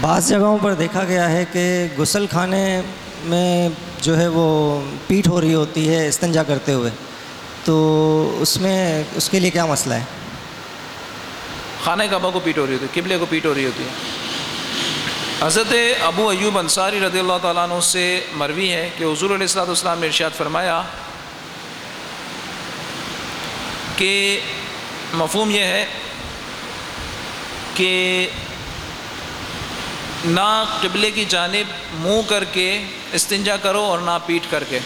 بعض جگہوں پر دیکھا گیا ہے کہ غسل خانے میں جو ہے وہ پیٹ ہو رہی ہوتی ہے، استنجا کرتے ہوئے۔ تو اس میں، اس کے لیے کیا مسئلہ ہے؟ خانہ کعبہ کو پیٹ ہو رہی ہوتی ہے، قبلے کو پیٹ ہو رہی ہوتی ہے۔ حضرت ابو ایوب انصاری رضی اللہ تعالیٰ عنہ سے مروی ہے کہ حضور علیہ السلاۃ والسلام نے ارشاد فرمایا کہ مفہوم یہ ہے کہ نہ قبلے کی جانب منہ کر کے استنجا کرو اور نہ پیٹ کر کے۔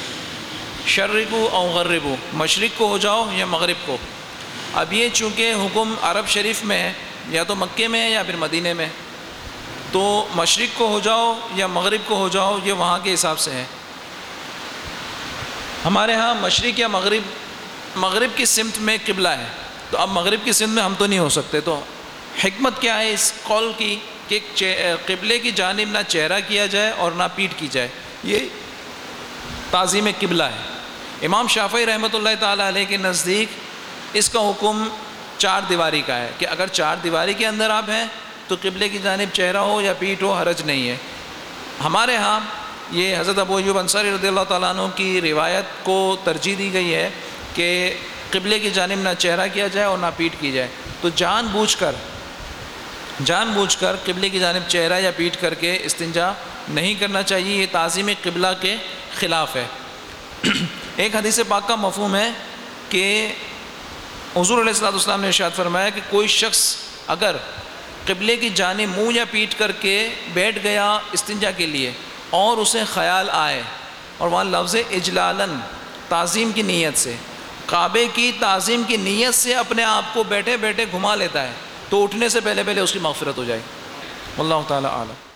شرقو او غربو، مشرق کو ہو جاؤ یا مغرب کو۔ اب یہ چونکہ حکم عرب شریف میں ہے، یا تو مکے میں ہے یا پھر مدینے میں۔ تو مشرق کو ہو جاؤ یا مغرب کو ہو جاؤ، یہ وہاں کے حساب سے ہے۔ ہمارے ہاں مشرق یا مغرب مغرب کی سمت میں قبلہ ہے۔ تو اب مغرب کی سمت میں ہم تو نہیں ہو سکتے۔ تو حکمت کیا ہے اس قول کی؟ کہ قبلے کی جانب نہ چہرہ کیا جائے اور نہ پیٹ کی جائے۔ یہ تعظیم قبلہ ہے۔ امام شافعی رحمۃ اللہ تعالیٰ علیہ کے نزدیک اس کا حکم چار دیواری کا ہے کہ اگر چار دیواری کے اندر آپ ہیں تو قبلے کی جانب چہرہ ہو یا پیٹ ہو، حرج نہیں ہے۔ ہمارے ہاں یہ حضرت ابو ایوب انصاری رضی اللہ تعالیٰ عنہ کی روایت کو ترجیح دی گئی ہے کہ قبلے کی جانب نہ چہرہ کیا جائے اور نہ پیٹ کی جائے۔ تو جان بوجھ کر جان بوجھ کر قبلے کی جانب چہرہ یا پیٹ کر کے استنجا نہیں کرنا چاہیے، یہ تعظیم قبلہ کے خلاف ہے۔ ایک حدیث پاک کا مفہوم ہے کہ حضور علیہ السلاۃ والسلام نے ارشاد فرمایا کہ کوئی شخص اگر قبلے کی جانب منہ یا پیٹ کر کے بیٹھ گیا استنجا کے لیے اور اسے خیال آئے، اور وہاں لفظ اجلالن، تعظیم کی نیت سے، کعبے کی تعظیم کی نیت سے اپنے آپ کو بیٹھے بیٹھے گھما لیتا ہے۔ تو اٹھنے سے پہلے پہلے اس کی مغفرت ہو جائے۔ اللہ تعالیٰ عالم